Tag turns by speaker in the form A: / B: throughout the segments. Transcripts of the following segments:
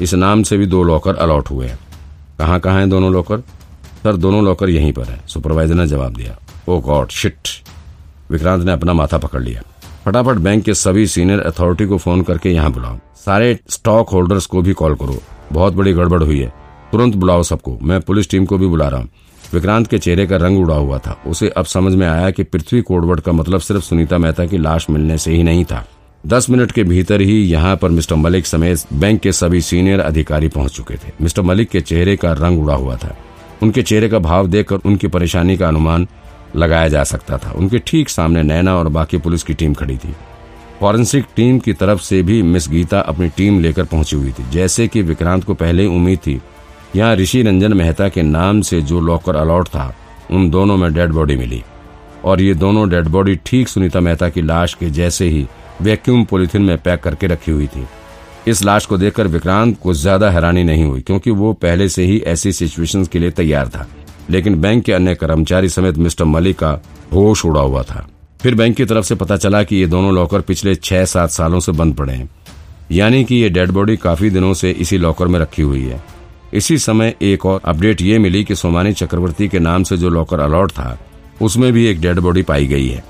A: इस नाम से भी दो लॉकर अलॉट हुए हैं। कहाँ कहाँ हैं दोनों लॉकर? सर, दोनों लॉकर यहीं पर है। सुपरवाइजर ने जवाब दिया। ओ गॉड शिट विक्रांत ने अपना माथा पकड़ लिया। फटाफट बैंक के सभी सीनियर अथॉरिटी को फ़ोन करके यहाँ बुलाओ। सारे स्टॉक होल्डर्स को भी कॉल करो। बहुत बड़ी गड़बड़ हुई है। तुरंत बुलाओ सबको। मैं पुलिस टीम को भी बुला रहा हूँ। विक्रांत के चेहरे का रंग उड़ा हुआ था। उसे अब समझ में आया कि पृथ्वी कोडवर्ड का मतलब सिर्फ़ सुनीता मेहता की लाश मिलने से ही नहीं था। दस मिनट के भीतर ही यहाँ पर मिस्टर मलिक समेत बैंक के सभी सीनियर अधिकारी पहुँच चुके थे। मिस्टर मलिक के चेहरे का रंग उड़ा हुआ था। उनके चेहरे का भाव देखकर उनकी परेशानी का अनुमान लगाया जा सकता था। उनके ठीक सामने नैना और बाकी पुलिस की टीम खड़ी थी। फॉरेंसिक टीम की तरफ़ से भी मिस गीता अपनी टीम लेकर पहुँची हुई थी। जैसे कि विक्रांत को पहले ही उम्मीद थी, यहाँ ऋषि रंजन मेहता के नाम से जो लॉकर अलॉट था, उन दोनों में डेड बॉडी मिली। और ये दोनों डेड बॉडी ठीक सुनीता मेहता की लाश के जैसे ही वैक्यूम पॉलिथीन में पैक करके रखी हुई थी। इस लाश को देखकर विक्रांत को ज़्यादा हैरानी नहीं हुई, क्योंकि वो पहले से ही ऐसी सिचुएशंस के लिए तैयार था। लेकिन बैंक के अन्य कर्मचारी समेत मिस्टर मलिक का होश उड़ा हुआ था। फिर बैंक की तरफ़ से पता चला कि ये दोनों लॉकर पिछले छह सात सालों से बंद पड़े हैं। यानी कि ये डेड बॉडी काफ़ी दिनों से इसी लॉकर में रखी हुई है। इसी समय एक और अपडेट ये मिली कि सोमानी चक्रवर्ती के नाम से जो लॉकर अलॉट था, उसमें भी एक डेड बॉडी पाई गई है।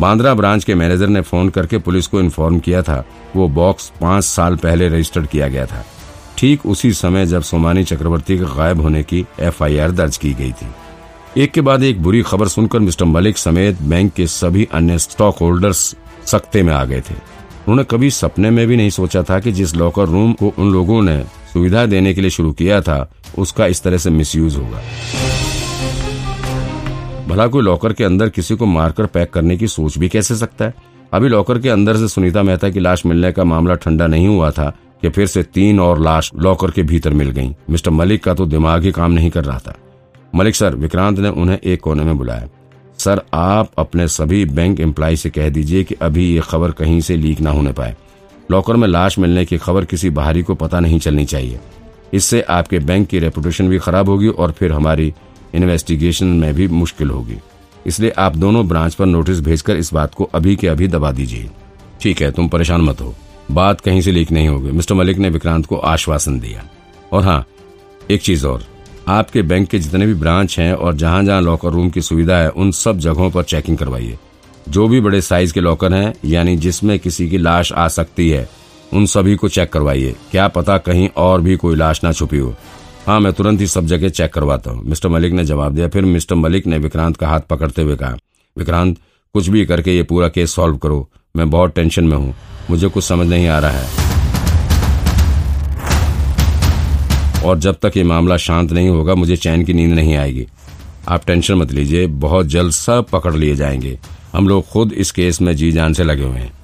A: बांद्रा ब्रांच के मैनेजर ने फ़ोन करके पुलिस को इन्फॉर्म किया था, वो बॉक्स पाँच साल पहले रजिस्टर्ड किया गया था। ठीक उसी समय जब सोमानी चक्रवर्ती के गायब होने की एफआईआर दर्ज की गई थी। एक के बाद एक बुरी खबर सुनकर मिस्टर मलिक समेत बैंक के सभी अन्य स्टॉक होल्डर्स सख्ते में आ गए थे। उन्होंने कभी सपने में भी नहीं सोचा था कि जिस लॉकर रूम को उन लोगों ने सुविधा देने के लिए शुरू किया था, उसका इस तरह से मिसयूज होगा। भला कोई लॉकर के अंदर किसी को मारकर पैक करने की सोच भी कैसे सकता है? अभी लॉकर के अंदर से सुनीता मेहता की लाश मिलने का मामला ठंडा नहीं हुआ था कि फिर से तीन और लाश लॉकर के भीतर मिल गईं। मिस्टर मलिक का तो दिमाग ही काम नहीं कर रहा था। मलिक सर, विक्रांत ने उन्हें एक कोने में बुलाया। सर, आप अपने सभी बैंक एम्प्लॉय से कह दीजिए कि अभी ये खबर कहीं से लीक ना होने पाए। लॉकर में लाश मिलने की खबर किसी बाहरी को पता नहीं चलनी चाहिए। इससे आपके बैंक की रेपुटेशन भी खराब होगी और फिर हमारी इन्वेस्टिगेशन में भी मुश्किल होगी। इसलिए आप दोनों ब्रांच पर नोटिस भेजकर इस बात को अभी के अभी दबा दीजिए। ठीक है, तुम परेशान मत हो। बात कहीं से लीक नहीं होगी। मिस्टर मलिक ने विक्रांत को आश्वासन दिया। और हाँ एक चीज़ और। आपके बैंक के जितने भी ब्रांच हैं और जहाँ जहाँ लॉकर रूम की सुविधा है, उन सब जगहों पर चेकिंग करवाइए। जो भी बड़े साइज़ के लॉकर हैं, यानी जिसमें किसी की लाश आ सकती है, उन सभी को चेक करवाइए। क्या पता कहीं और भी कोई लाश ना छुपी हो। हाँ मैं तुरंत ही सब जगह चेक करवाता हूँ। मिस्टर मलिक ने जवाब दिया। फिर मिस्टर मलिक ने विक्रांत का हाथ पकड़ते हुए कहा, विक्रांत, कुछ भी करके ये पूरा केस सॉल्व करो। मैं बहुत टेंशन में हूँ। मुझे कुछ समझ नहीं आ रहा है। और जब तक ये मामला शांत नहीं होगा, मुझे चैन की नींद नहीं आएगी। आप टेंशन मत लीजिए, बहुत जल्द सब पकड़ लिए जाएँगे। हम लोग खुद इस केस में जी जान से लगे हुए हैं।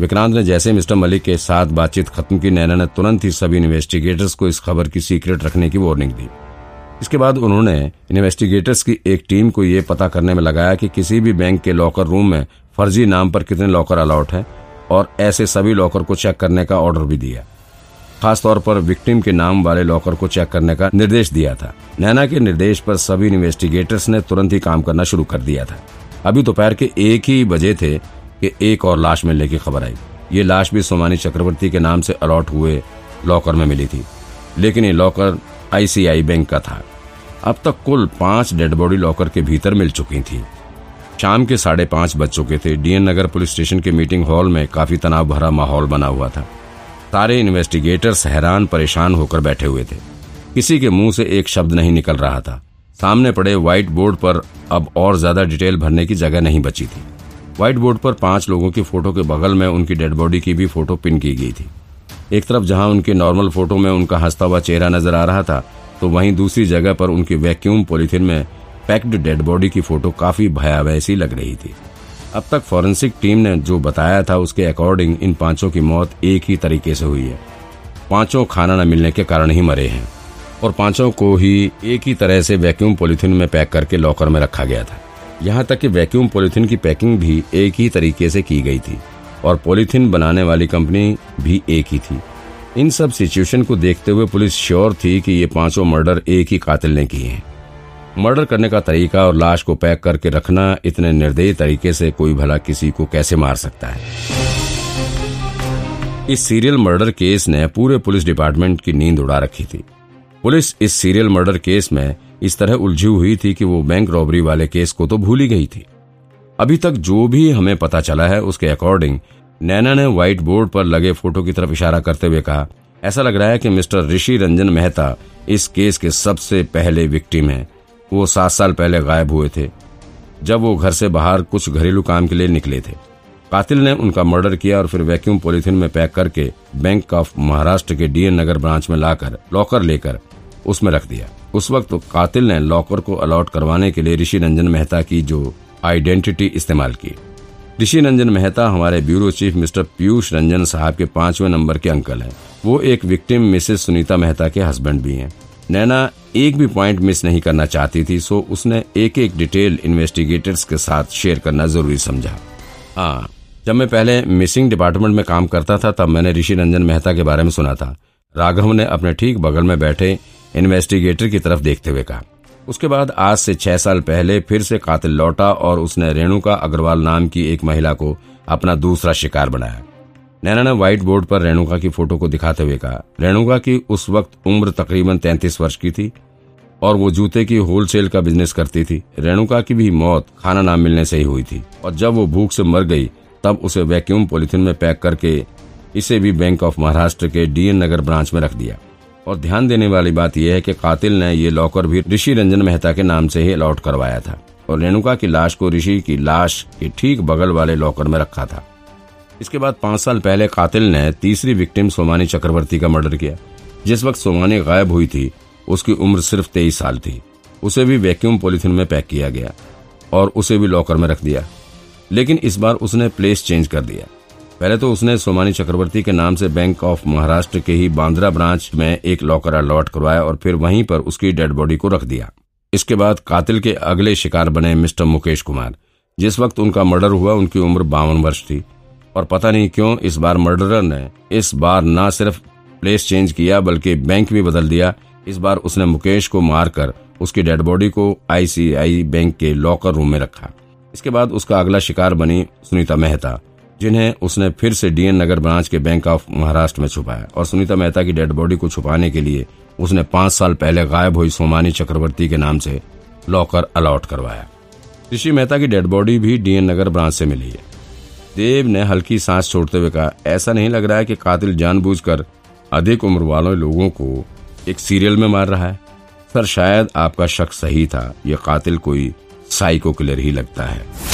A: विक्रांत ने जैसे मिस्टर मलिक के साथ बातचीत खत्म की, नैना ने तुरंत ही सभी इन्वेस्टिगेटर्स को इस खबर की सीक्रेट रखने की वार्निंग दी। इसके बाद उन्होंने इन्वेस्टिगेटर्स की एक टीम को यह पता करने में लगाया कि किसी भी बैंक के लॉकर रूम में फर्जी नाम पर कितने लॉकर अलाउट है और ऐसे सभी लॉकर को चेक करने का ऑर्डर भी दिया। खासतौर पर विक्टिम के नाम वाले लॉकर को चेक करने का निर्देश दिया था। नैना के निर्देश पर सभी इन्वेस्टिगेटर्स ने तुरंत ही काम करना शुरू कर दिया था। अभी दोपहर के एक ही बजे थे कि एक और लाश मिलने की खबर आई। ये लाश भी सोमानी चक्रवर्ती के नाम से अलॉट हुए लॉकर में मिली थी। लेकिन ये लॉकर आईसीआई बैंक का था। अब तक कुल पाँच डेड बॉडी लॉकर के भीतर मिल चुकी थी। शाम के साढ़े पाँच बज चुके थे। डीएन नगर पुलिस स्टेशन के मीटिंग हॉल में काफ़ी तनाव भरा माहौल बना हुआ था। सारे इन्वेस्टिगेटर्स हैरान, परेशान होकर बैठे हुए थे। किसी के मुँह से एक शब्द नहीं निकल रहा था। सामने पड़े व्हाइट बोर्ड पर अब और ज़्यादा डिटेल भरने की जगह नहीं बची थी। व्हाइट बोर्ड पर पाँच लोगों की फ़ोटो के बगल में उनकी डेड बॉडी की भी फ़ोटो पिन की गई थी। एक तरफ़ जहाँ उनके नॉर्मल फ़ोटो में उनका हंसता हुआ चेहरा नज़र आ रहा था तो वहीं दूसरी जगह पर उनकी वैक्यूम पॉलिथीन में पैक्ड डेड बॉडी की फ़ोटो काफ़ी भयावह सी लग रही थी। अब तक फॉरेंसिक टीम ने जो बताया था, उसके अकॉर्डिंग इन पाँचों की मौत एक ही तरीके से हुई है। पाँचों खाना न मिलने के कारण ही मरे हैं, और पाँचों को ही एक ही तरह से वैक्यूम पॉलिथीन में पैक करके लॉकर में रखा गया था। यहाँ तक कि वैक्यूम पॉलिथीन की पैकिंग भी एक ही तरीके से की गई थी और पॉलिथीन बनाने वाली कंपनी भी एक ही थी। इन सब सिचुएशन को देखते हुए पुलिस श्योर थी कि ये पाँचों मर्डर एक ही कातिल ने किए हैं। मर्डर करने का तरीका और लाश को पैक करके रखना इतने निर्दयी तरीके से कोई भला किसी को कैसे मार सकता है? इस सीरियल मर्डर केस ने पूरे पुलिस डिपार्टमेंट की नींद उड़ा रखी थी। पुलिस इस सीरियल मर्डर केस में इस तरह उलझी हुई थी कि वो बैंक रॉबरी वाले केस को तो भूल गई थी। अभी तक जो भी हमें पता चला है, उसके अकॉर्डिंग नैना ने व्हाइट बोर्ड पर लगे फ़ोटो की तरफ़ इशारा करते हुए कहा, ऐसा लग रहा है कि मिस्टर ऋषि रंजन मेहता इस केस के सबसे पहले विक्टिम हैं। वो सात साल पहले गायब हुए थे, जब वो घर से बाहर कुछ घरेलू काम के लिए निकले थे। कातिल ने उनका मर्डर किया और फिर वैक्यूम पॉलिथीन में पैक करके बैंक ऑफ़ महाराष्ट्र के डीएन नगर ब्रांच में लाकर, लॉकर लेकर उसमें रख दिया। उस वक्त तो कातिल ने लॉकर को अलॉट करवाने के लिए ऋषि रंजन मेहता की जो आइडेंटिटी इस्तेमाल की। ऋषि रंजन मेहता हमारे bureau chief mister Piyush Ranjan साहब के पाँचवें नंबर के अंकल हैं। वो एक विक्टिम मिसेस सुनीता मेहता के हस्बैंड भी हैं। नैना एक भी पॉइंट मिस नहीं करना चाहती थी, सो उसने एक एक डिटेल इन्वेस्टिगेटर्स के साथ शेयर करना ज़रूरी समझा। हाँ जब मैं पहले मिसिंग डिपार्टमेंट में काम करता था, तब मैंने ऋषि रंजन मेहता के बारे में सुना था। राघव ने अपने ठीक बगल में बैठे इन्वेस्टिगेटर की तरफ़ देखते हुए कहा। उसके बाद आज से छह साल पहले फिर से कातिल लौटा और उसने रेणुका अग्रवाल नाम की एक महिला को अपना दूसरा शिकार बनाया। नैना ने व्हाइट बोर्ड पर रेणुका की फ़ोटो को दिखाते हुए कहा। रेणुका की उस वक्त उम्र तकरीबन तैंतीस वर्ष की थी और वो जूते की होलसेल का बिज़नेस करती थी। रेणुका की भी मौत खाना ना मिलने से ही हुई थी और जब वो भूख से मर गई, तब उसे वैक्यूम पॉलिथीन में पैक करके इसे भी बैंक ऑफ़ महाराष्ट्र के डीएन नगर ब्रांच में रख दिया। और ध्यान देने वाली बात यह है कि कातिल ने ये लॉकर भी ऋषि रंजन मेहता के नाम से ही अलॉट करवाया था और रेणुका की लाश को ऋषि की लाश के ठीक बगल वाले लॉकर में रखा था। इसके बाद पाँच साल पहले कातिल ने तीसरी विक्टिम सोमानी चक्रवर्ती का मर्डर किया। जिस वक्त सोमानी गायब हुई थी, उसकी उम्र सिर्फ़ तेईस साल थी। उसे भी वैक्यूम पॉलिथीन में पैक किया गया और उसे भी लॉकर में रख दिया। लेकिन इस बार उसने प्लेस चेंज कर दिया। पहले तो उसने सोमानी चक्रवर्ती के नाम से बैंक ऑफ़ महाराष्ट्र के ही बांद्रा ब्रांच में एक लॉकर अलॉट करवाया और फिर वहीं पर उसकी डेड बॉडी को रख दिया। इसके बाद कातिल के अगले शिकार बने मिस्टर मुकेश कुमार। जिस वक्त उनका मर्डर हुआ, उनकी उम्र बावन वर्ष थी। और पता नहीं क्यों इस बार मर्डरर ने इस बार न सिर्फ़ प्लेस चेंज किया, बल्कि बैंक भी बदल दिया। इस बार उसने मुकेश को मारकर उसकी डेड बॉडी को आईसीआई बैंक के लॉकर रूम में रखा। इसके बाद उसका अगला शिकार बनी सुनीता मेहता। जिन्हें उसने फिर से डीएन नगर ब्रांच के बैंक ऑफ़ महाराष्ट्र में छुपाया। और सुनीता मेहता की डेड बॉडी को छुपाने के लिए उसने पाँच साल पहले गायब हुई सोमानी चक्रवर्ती के नाम से लॉकर अलॉट करवाया। ऋषि मेहता की डेड बॉडी भी डीएन नगर ब्रांच से मिली है। देव ने हल्की सांस छोड़ते हुए कहा, ऐसा नहीं लग रहा है कि कातिल जानबूझकर अधिक उम्र वालों लोगों को एक सीरियल में मार रहा है। सर, शायद आपका शक सही था। यह कातिल कोई साइको किलर ही लगता है।